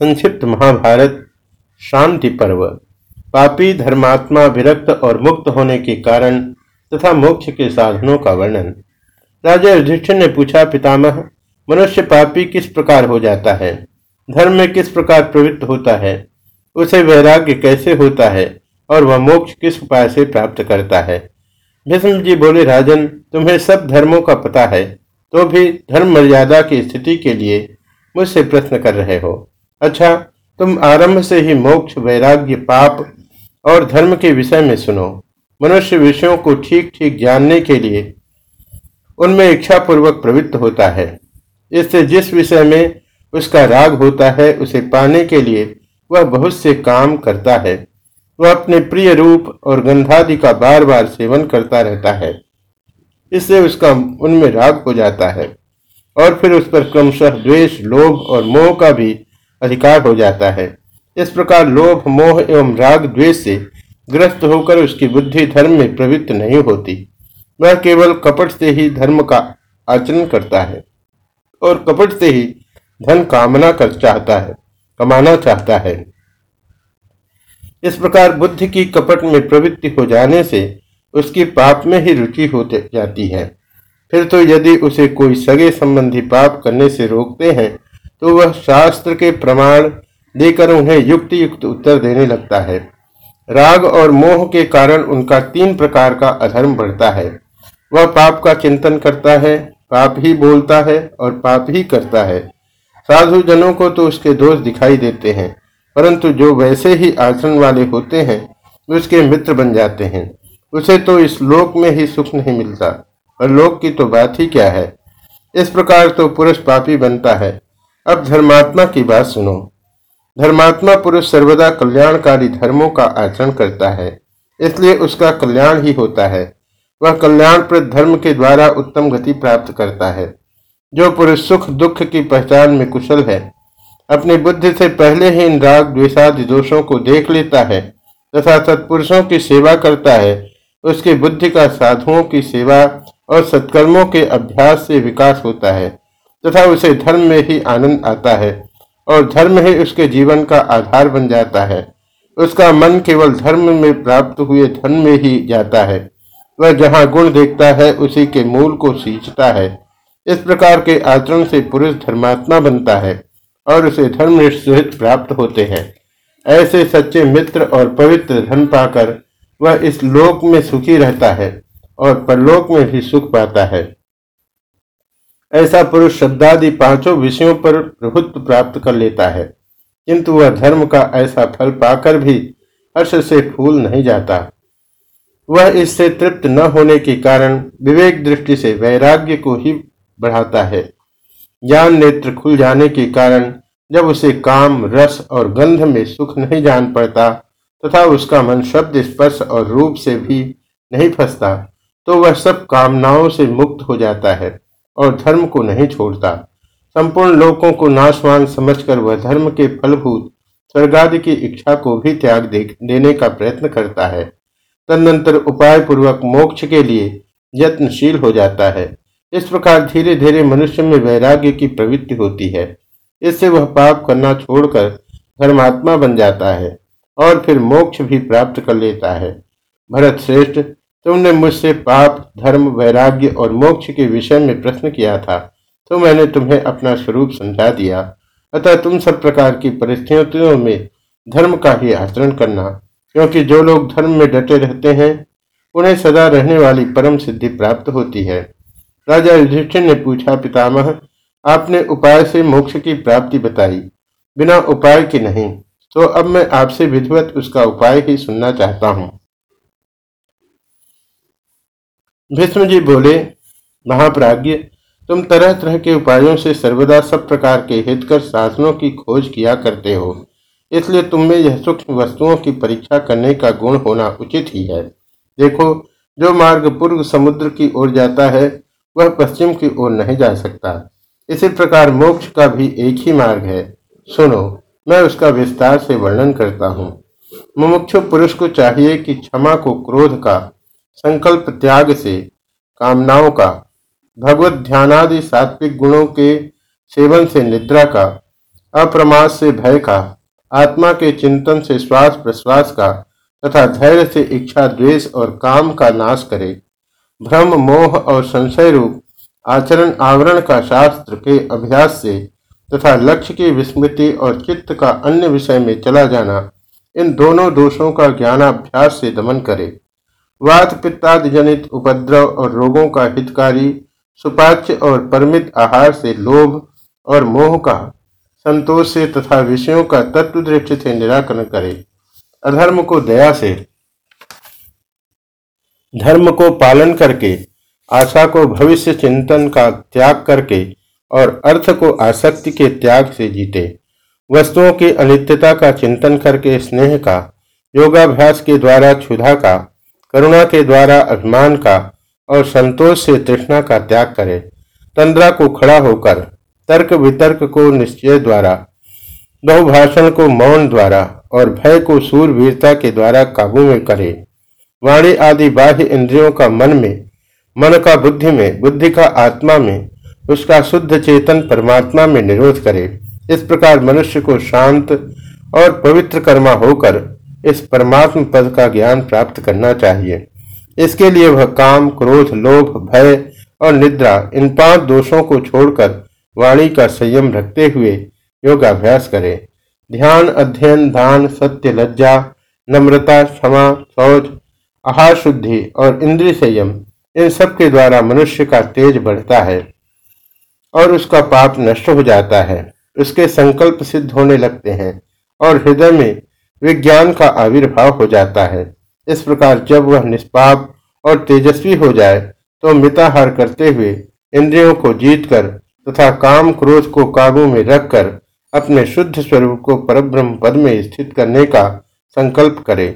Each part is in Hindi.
संक्षिप्त महाभारत, शांति पर्व। पापी, धर्मात्मा विरक्त और मुक्त होने के कारण तथा मोक्ष के साधनों का वर्णन। राजा युधिष्ठिर ने पूछा, पितामह, मनुष्य पापी किस प्रकार हो जाता है? धर्म में किस प्रकार प्रवृत्त होता है? उसे वैराग्य कैसे होता है? और वह मोक्ष किस उपाय से प्राप्त करता है? भीष्म जी बोले, राजन, तुम्हें सब धर्मों का पता है तो भी धर्म मर्यादा की स्थिति के लिए मुझसे प्रश्न कर रहे हो। अच्छा तुम आरंभ से ही मोक्ष, वैराग्य, पाप और धर्म के विषय में सुनो। मनुष्य विषयों को ठीक ठीक जानने के लिए उनमें इच्छा पूर्वक प्रवृत्त होता है। इससे जिस विषय में उसका राग होता है, उसे पाने के लिए वह बहुत से काम करता है। वह अपने प्रिय रूप और गंधादि का बार बार सेवन करता रहता है। इससे उसका उनमें राग हो जाता है और फिर उस पर क्रमशः द्वेष, लोभ और मोह का भी अधिकार हो जाता है। इस प्रकार लोभ, मोह एवं राग द्वेष से ग्रस्त होकर उसकी बुद्धि धर्म में प्रवृत्त नहीं होती। वह केवल कपट से ही धर्म का आचरण करता है और कपट से ही धन कामना कर चाहता है, कमाना चाहता है। इस प्रकार बुद्धि की कपट में प्रवृत्ति हो जाने से उसकी पाप में ही रुचि हो जाती है। फिर तो यदि उसे कोई सगे संबंधी पाप करने से रोकते हैं तो वह शास्त्र के प्रमाण देकर उन्हें युक्त युक्त उत्तर देने लगता है। राग और मोह के कारण उनका तीन प्रकार का अधर्म बढ़ता है। वह पाप का चिंतन करता है, पाप ही बोलता है और पाप ही करता है। साधु जनों को तो उसके दोष दिखाई देते हैं, परंतु जो वैसे ही आचरण वाले होते हैं उसके मित्र बन जाते हैं। उसे तो इस लोक में ही सुख नहीं मिलता और लोक की तो बात ही क्या है? इस प्रकार तो पुरुष पापी बनता है। अब धर्मात्मा की बात सुनो। धर्मात्मा पुरुष सर्वदा कल्याणकारी धर्मों का आचरण करता है, इसलिए उसका कल्याण ही होता है। वह कल्याणप्रद धर्म के द्वारा उत्तम गति प्राप्त करता है। जो पुरुष सुख दुख की पहचान में कुशल है, अपनी बुद्धि से पहले ही इन राग, द्वेषादि दोषों को देख लेता है तथा सत्पुरुषों की सेवा करता है, उसकी बुद्धि का साधुओं की सेवा और सत्कर्मों के अभ्यास से विकास होता है। तथा उसे धर्म में ही आनंद आता है और धर्म ही उसके जीवन का आधार बन जाता है। उसका मन केवल धर्म में प्राप्त हुए धन में ही जाता है। वह जहाँ गुण देखता है, उसी के मूल को सींचता है। इस प्रकार के आचरण से पुरुष धर्मात्मा बनता है और उसे धर्म प्राप्त होते हैं। ऐसे सच्चे मित्र और पवित्र धन पाकर वह इस लोक में सुखी रहता है और परलोक में भी सुख पाता है। ऐसा पुरुष शब्दादि पाँचों विषयों पर प्रभुत्व प्राप्त कर लेता है। किंतु वह धर्म का ऐसा फल पाकर भी हर्ष से फूल नहीं जाता। वह इससे तृप्त न होने के कारण विवेक दृष्टि से वैराग्य को ही बढ़ाता है। ज्ञान नेत्र खुल जाने के कारण जब उसे काम, रस और गंध में सुख नहीं जान पड़ता तथा उसका मन शब्द स्पर्श और रूप से भी नहीं फंसता तो वह सब कामनाओं से मुक्त हो जाता है। और धर्म को नहीं छोड़ता। संपूर्ण लोगों को नाशवान समझकर वह धर्म के फलभूत, स्वर्गादि की इच्छा को भी त्याग देने का प्रयत्न करता है। तदनंतर उपाय पूर्वक मोक्ष के लिए यत्नशील हो जाता है। इस प्रकार धीरे धीरे मनुष्य में वैराग्य की प्रवृत्ति होती है। इससे वह पाप करना छोड़कर धर्मात्मा बन जाता है और फिर मोक्ष भी प्राप्त कर लेता है। भरत श्रेष्ठ तुमने मुझसे पाप, धर्म, वैराग्य और मोक्ष के विषय में प्रश्न किया था तो मैंने तुम्हें अपना स्वरूप समझा दिया। अतः तुम सब प्रकार की परिस्थितियों में धर्म का ही आचरण करना, क्योंकि जो लोग धर्म में डटे रहते हैं, उन्हें सदा रहने वाली परम सिद्धि प्राप्त होती है। राजा युधिष्ठिर ने पूछा, पितामह, आपने उपाय से मोक्ष की प्राप्ति बताई। बिना उपाय के नहीं तो अब मैं आपसे विधिवत उसका उपाय ही सुनना चाहता हूँ। भीष्म जी बोले महाप्राज्य तुम तरह तरह के उपायों से सर्वदा सब प्रकार के हितकर साधनों की खोज किया करते हो। इसलिए तुम में यह सूक्ष्म वस्तुओं की परीक्षा करने का गुण होना उचित ही है। देखो, जो मार्ग पूर्व समुद्र की ओर जाता है, वह पश्चिम की ओर नहीं जा सकता। इसी प्रकार मोक्ष का भी एक ही मार्ग है। सुनो, मैं उसका विस्तार से वर्णन करता हूँ। मुमुक्षु पुरुष को चाहिए कि क्षमा को क्रोध का संकल्प त्याग से, कामनाओं का, भगवत ध्यानादि सात्विक गुणों के सेवन से निद्रा का, अप्रमाद से भय का, आत्मा के चिंतन से श्वास प्रश्वास का, तथा धैर्य से इच्छा द्वेष और काम का नाश करे। भ्रम, मोह और संशय रूप, आचरण, आवरण का शास्त्र के अभ्यास से, तथा लक्ष्य की विस्मृति और चित्त का अन्य विषय में चला जाना, इन दोनों दोषों का ज्ञानाभ्यास से दमन करे। वात पित्तादि जनित उपद्रव और रोगों का हितकारी, सुपाच्य और परमित आहार से लोभ और मोह का संतोष से तथा विषयों का तत्व दृष्टि से निराकरण करे। अधर्म को दया से, धर्म को पालन करके, आशा को भविष्य चिंतन का त्याग करके और अर्थ को आसक्ति के त्याग से जीते। वस्तुओं की अनित्यता का चिंतन करके स्नेह का, योगाभ्यास के द्वारा क्षुधा का करुणा के द्वारा अभिमान का और संतोष से तृष्णा का त्याग करे। तंद्रा को खड़ा होकर तर्क वितर्क को निश्चय द्वारा, बहुभाषण को मौन द्वारा और भय को सूरवीरता के द्वारा काबू में करे। वाणी आदि बाह्य इंद्रियों का मन में, मन का बुद्धि में, बुद्धि का आत्मा में, उसका शुद्ध चेतन परमात्मा में निरोध करे। इस प्रकार मनुष्य को शांत और पवित्र कर्मा होकर इस परमात्म पद का ज्ञान प्राप्त करना चाहिए। इसके लिए वह काम, क्रोध, लोभ, भय और निद्रा, इन पाँच दोषों को छोड़कर वाणी का संयम रखते हुए योगाभ्यास करे। ध्यान, अध्ययन, दान, सत्य, लज्जा, नम्रता, क्षमा, शौच, आहार शुद्धि और इंद्रिय संयम, इन सब के द्वारा मनुष्य का तेज बढ़ता है और उसका पाप नष्ट हो जाता है। उसके संकल्प सिद्ध होने लगते हैं और हृदय में विज्ञान का आविर्भाव हो जाता है। इस प्रकार जब वह निष्पाप और तेजस्वी हो जाए तो मिताहार करते हुए इंद्रियों को जीतकर तथा काम क्रोध को काबू में रखकर अपने शुद्ध स्वरूप को परब्रह्म पद में स्थित करने का संकल्प करे।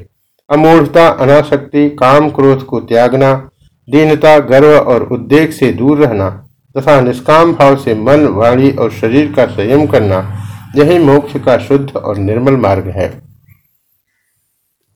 अमूढ़ता, अनाशक्ति, काम क्रोध को त्यागना, दीनता, गर्व और उद्देक से दूर रहना तथा निष्काम भाव से मन, वाणी और शरीर का संयम करना, यही मोक्ष का शुद्ध और निर्मल मार्ग है।